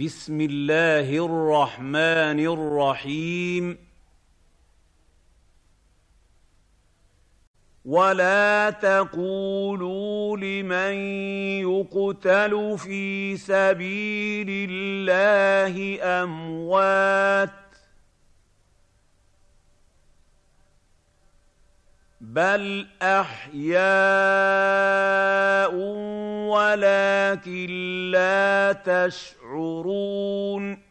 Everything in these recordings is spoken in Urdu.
بسم الله الرحمن الرحيم ولا تقولوا لمن يقتل في سبيل الله اموات بل احياء ولكن لا تشعرون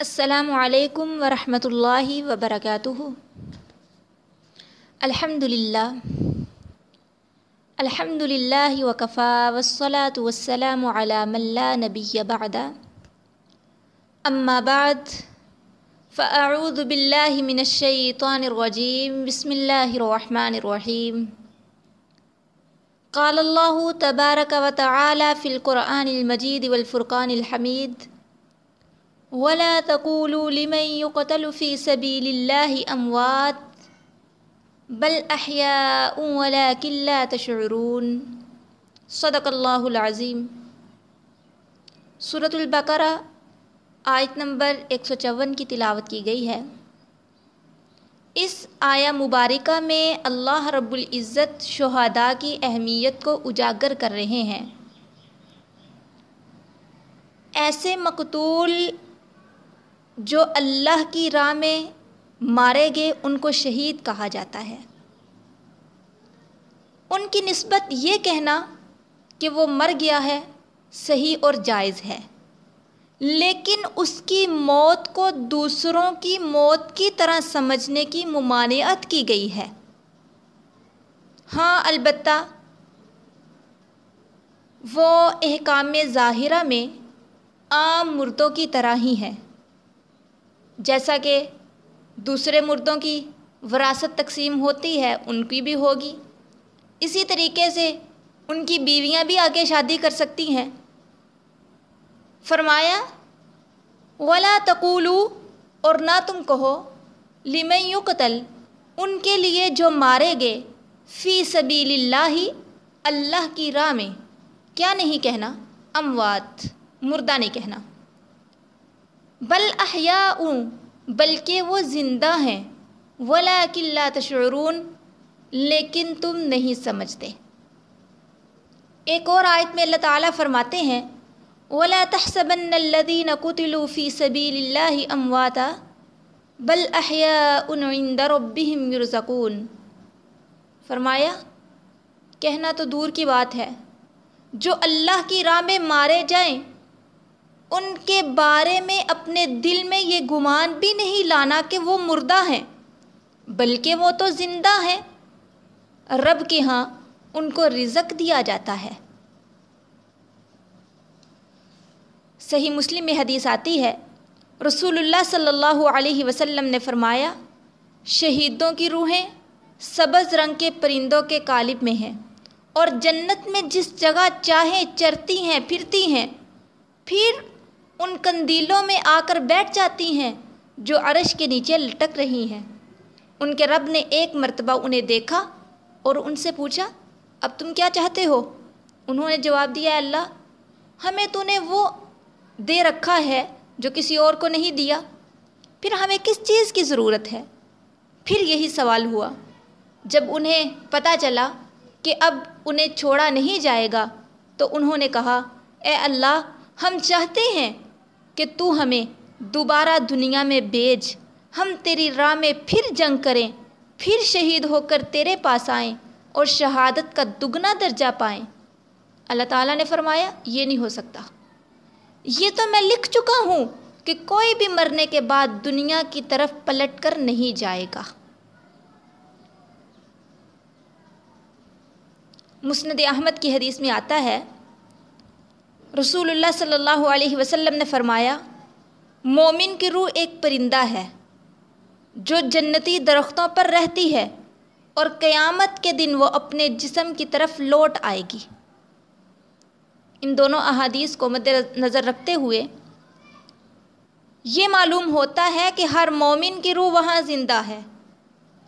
السلام علیکم ورحمۃ اللہ وبرکاتہ الحمد للہ الحمد للہ وکفا وسلاۃ وسلام علام اللہ نبی بعد اما بعد فاعوذ باللہ من الشیطان الرجیم بسم اللہ الرحمن الرحیم قال اللہ تبارک وتعالى في القرآن المجید والفرقان الحمید ولا تقولوا لمن يقتل في سبيل الله اموات بل احياء ولكن لا تشعرون. صدق اللہ العظیم سورة البقرہ آیت نمبر 154 کی تلاوت کی گئی ہے۔ اس آیا مبارکہ میں اللہ رب العزت شہداء کی اہمیت کو اجاگر کر رہے ہیں۔ ایسے مقتول جو اللہ کی راہ میں مارے گئے، ان کو شہید کہا جاتا ہے۔ ان کی نسبت یہ کہنا کہ وہ مر گیا ہے، صحیح اور جائز ہے۔ لیکن اس کی موت کو دوسروں کی موت کی طرح سمجھنے کی ممانعت کی گئی ہے۔ ہاں البتہ وہ احکام ظاہرہ میں عام مردوں کی طرح ہی ہے جیسا کہ دوسرے مردوں کی وراثت تقسیم ہوتی ہے، ان کی بھی ہوگی۔ اسی طریقے سے ان کی بیویاں بھی آگے شادی کر سکتی ہیں۔ فرمایا، ولا تقولو اور نہ تم کہو، لمن یقتل، ان کے لیے جو مارے گئے فی سبیل اللہ اللہ کی راہ میں۔ کیا نہیں کہنا؟ اموات، مردہ نہیں کہنا۔ بل احیاء بلکہ وہ زندہ ہیں۔ ولیکن لا تشعرون، لیکن تم نہیں سمجھتے۔ ایک اور آیت میں اللہ تعالیٰ فرماتے ہیں ولا تحسبن الذين قتلوا في سبيل الله امواتا بل احياء عند ربهم يرزقون. فرمایا، کہنا تو دور کی بات ہے، جو اللہ کی راہ میں مارے جائیں، ان کے بارے میں اپنے دل میں یہ گمان بھی نہیں لانا کہ وہ مردہ ہیں، بلکہ وہ تو زندہ ہیں۔ رب کے ہاں ان کو رزق دیا جاتا ہے۔ صحیح مسلم میں حدیث آتی ہے، رسول اللہ صلی اللہ علیہ وسلم نے فرمایا، شہیدوں کی روحیں سبز رنگ کے پرندوں کے قالب میں ہیں اور جنت میں جس جگہ چاہیں چرتی ہیں، پھرتی ہیں، پھر ان کندیلوں میں آ کر بیٹھ جاتی ہیں جو عرش کے نیچے لٹک رہی ہیں۔ ان کے رب نے ایک مرتبہ انہیں دیکھا اور ان سے پوچھا، اب تم کیا چاہتے ہو؟ انہوں نے جواب دیا، اللہ، ہمیں تو نے وہ دے رکھا ہے جو کسی اور کو نہیں دیا، پھر ہمیں کس چیز کی ضرورت ہے؟ پھر یہی سوال ہوا۔ جب انہیں پتہ چلا کہ اب انہیں چھوڑا نہیں جائے گا، تو انہوں نے کہا، اے اللہ، ہم چاہتے ہیں کہ تو ہمیں دوبارہ دنیا میں بیج ہم تیری راہ میں پھر جنگ کریں، پھر شہید ہو کر تیرے پاس آئیں اور شہادت کا دگنا درجہ پائیں۔ اللہ تعالیٰ نے فرمایا، یہ نہیں ہو سکتا۔ یہ تو میں لکھ چکا ہوں کہ کوئی بھی مرنے کے بعد دنیا کی طرف پلٹ کر نہیں جائے گا۔ مسند احمد کی حدیث میں آتا ہے، رسول اللہ صلی اللہ علیہ وسلم نے فرمایا، مومن کی روح ایک پرندہ ہے جو جنتی درختوں پر رہتی ہے اور قیامت کے دن وہ اپنے جسم کی طرف لوٹ آئے گی۔ ان دونوں احادیث کو مد نظر رکھتے ہوئے یہ معلوم ہوتا ہے کہ ہر مومن کی روح وہاں زندہ ہے،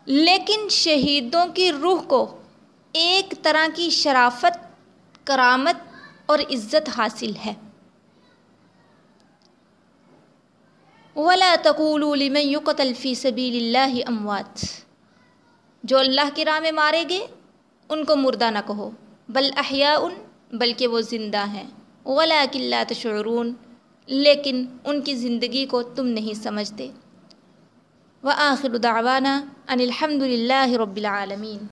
لیکن شہیدوں کی روح کو ایک طرح کی شرافت، کرامت اور عزت حاصل ہے۔ ولا تقولوا لمن يقتل في سبيل الله اموات جو اللہ کی راہ میں مارے گئے، ان کو مردہ نہ کہو۔ بل احیاء بلکہ وہ زندہ ہیں۔ ولا قلعہ تشعرون، لیکن ان کی زندگی کو تم نہیں سمجھتے۔ وآخر دعوانا ان الحمد للہ رب العالمین